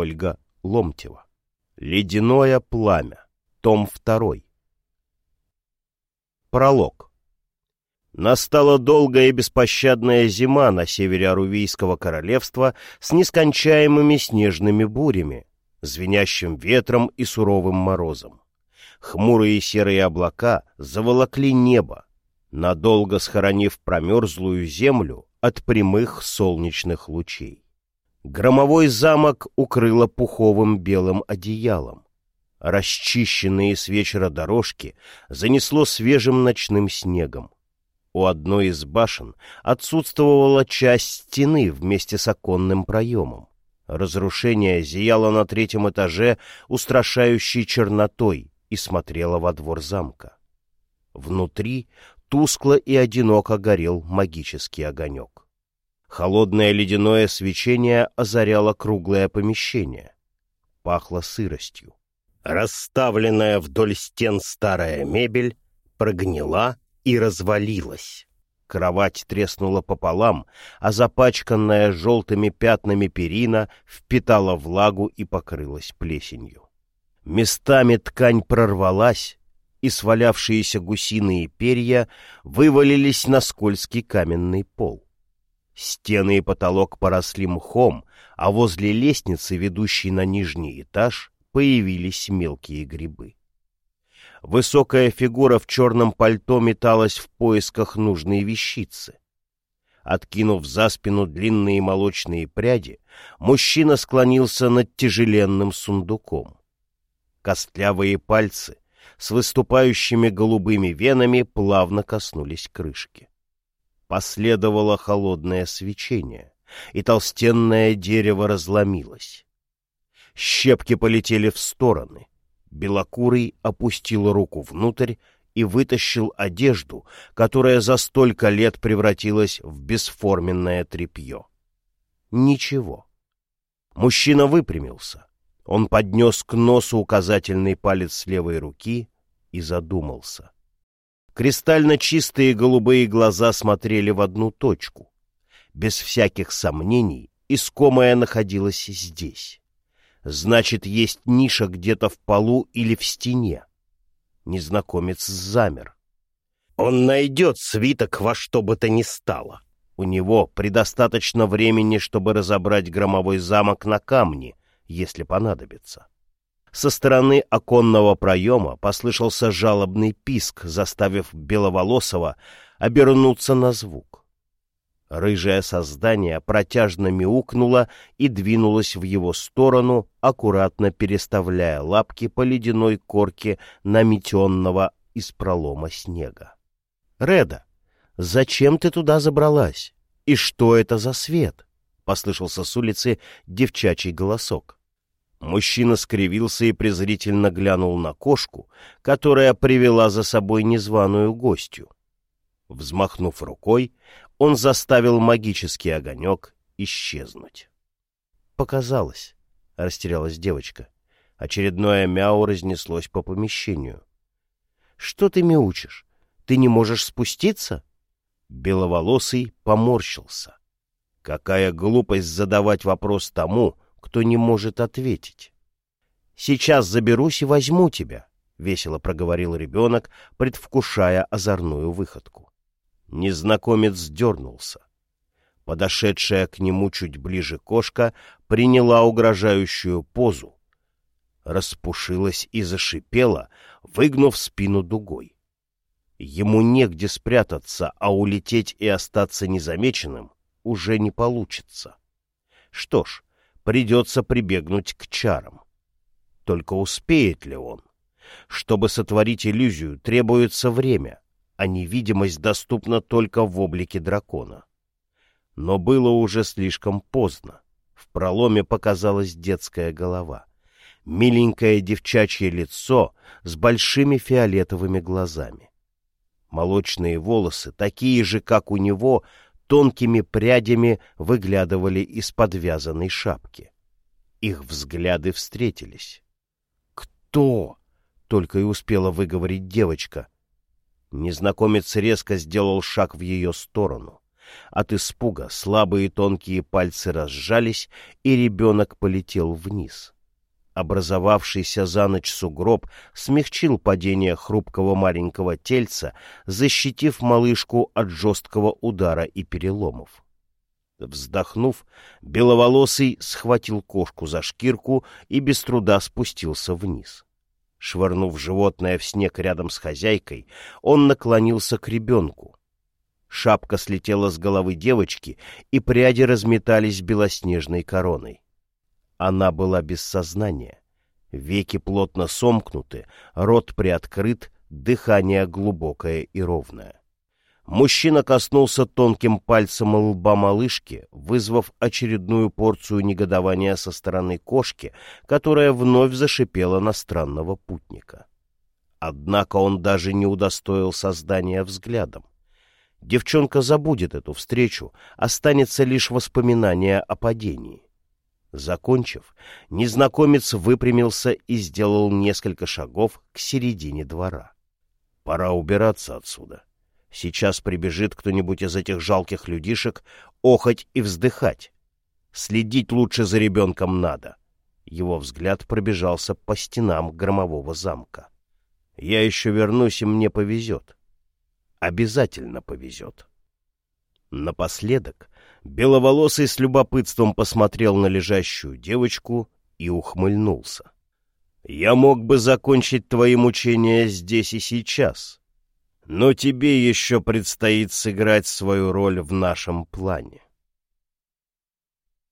Ольга Ломтева. Ледяное пламя. Том 2. Пролог. Настала долгая и беспощадная зима на севере Арувийского королевства с нескончаемыми снежными бурями, звенящим ветром и суровым морозом. Хмурые серые облака заволокли небо, надолго схоронив промерзлую землю от прямых солнечных лучей. Громовой замок укрыло пуховым белым одеялом. Расчищенные с вечера дорожки занесло свежим ночным снегом. У одной из башен отсутствовала часть стены вместе с оконным проемом. Разрушение зияло на третьем этаже устрашающей чернотой и смотрело во двор замка. Внутри тускло и одиноко горел магический огонек. Холодное ледяное свечение озаряло круглое помещение. Пахло сыростью. Расставленная вдоль стен старая мебель прогнила и развалилась. Кровать треснула пополам, а запачканная желтыми пятнами перина впитала влагу и покрылась плесенью. Местами ткань прорвалась, и свалявшиеся гусиные перья вывалились на скользкий каменный пол. Стены и потолок поросли мхом, а возле лестницы, ведущей на нижний этаж, появились мелкие грибы. Высокая фигура в черном пальто металась в поисках нужной вещицы. Откинув за спину длинные молочные пряди, мужчина склонился над тяжеленным сундуком. Костлявые пальцы с выступающими голубыми венами плавно коснулись крышки. Последовало холодное свечение, и толстенное дерево разломилось. Щепки полетели в стороны. Белокурый опустил руку внутрь и вытащил одежду, которая за столько лет превратилась в бесформенное тряпье. Ничего. Мужчина выпрямился. Он поднес к носу указательный палец левой руки и задумался. Кристально чистые голубые глаза смотрели в одну точку. Без всяких сомнений искомая находилась здесь. Значит, есть ниша где-то в полу или в стене. Незнакомец замер. Он найдет свиток во что бы то ни стало. У него предостаточно времени, чтобы разобрать громовой замок на камне, если понадобится. Со стороны оконного проема послышался жалобный писк, заставив Беловолосова обернуться на звук. Рыжее создание протяжно мяукнуло и двинулось в его сторону, аккуратно переставляя лапки по ледяной корке наметенного из пролома снега. — Реда, зачем ты туда забралась? И что это за свет? — послышался с улицы девчачий голосок. Мужчина скривился и презрительно глянул на кошку, которая привела за собой незваную гостью. Взмахнув рукой, он заставил магический огонек исчезнуть. «Показалось», — растерялась девочка. Очередное мяу разнеслось по помещению. «Что ты мяучишь? Ты не можешь спуститься?» Беловолосый поморщился. Какая глупость задавать вопрос тому, кто не может ответить. «Сейчас заберусь и возьму тебя», — весело проговорил ребенок, предвкушая озорную выходку. Незнакомец дернулся. Подошедшая к нему чуть ближе кошка приняла угрожающую позу, распушилась и зашипела, выгнув спину дугой. Ему негде спрятаться, а улететь и остаться незамеченным уже не получится. Что ж, придется прибегнуть к чарам. Только успеет ли он? Чтобы сотворить иллюзию, требуется время, а невидимость доступна только в облике дракона. Но было уже слишком поздно. В проломе показалась детская голова. Миленькое девчачье лицо с большими фиолетовыми глазами. Молочные волосы, такие же, как у него, тонкими прядями выглядывали из подвязанной шапки. Их взгляды встретились. «Кто?» — только и успела выговорить девочка. Незнакомец резко сделал шаг в ее сторону. От испуга слабые тонкие пальцы разжались, и ребенок полетел вниз. Образовавшийся за ночь сугроб смягчил падение хрупкого маленького тельца, защитив малышку от жесткого удара и переломов. Вздохнув, беловолосый схватил кошку за шкирку и без труда спустился вниз. Швырнув животное в снег рядом с хозяйкой, он наклонился к ребенку. Шапка слетела с головы девочки, и пряди разметались белоснежной короной. Она была без сознания. Веки плотно сомкнуты, рот приоткрыт, дыхание глубокое и ровное. Мужчина коснулся тонким пальцем лба малышки, вызвав очередную порцию негодования со стороны кошки, которая вновь зашипела на странного путника. Однако он даже не удостоил создания взглядом. Девчонка забудет эту встречу, останется лишь воспоминание о падении. Закончив, незнакомец выпрямился и сделал несколько шагов к середине двора. Пора убираться отсюда. Сейчас прибежит кто-нибудь из этих жалких людишек охоть и вздыхать. Следить лучше за ребенком надо. Его взгляд пробежался по стенам громового замка. Я еще вернусь, и мне повезет. Обязательно повезет. Напоследок беловолосый с любопытством посмотрел на лежащую девочку и ухмыльнулся. «Я мог бы закончить твои мучения здесь и сейчас, но тебе еще предстоит сыграть свою роль в нашем плане.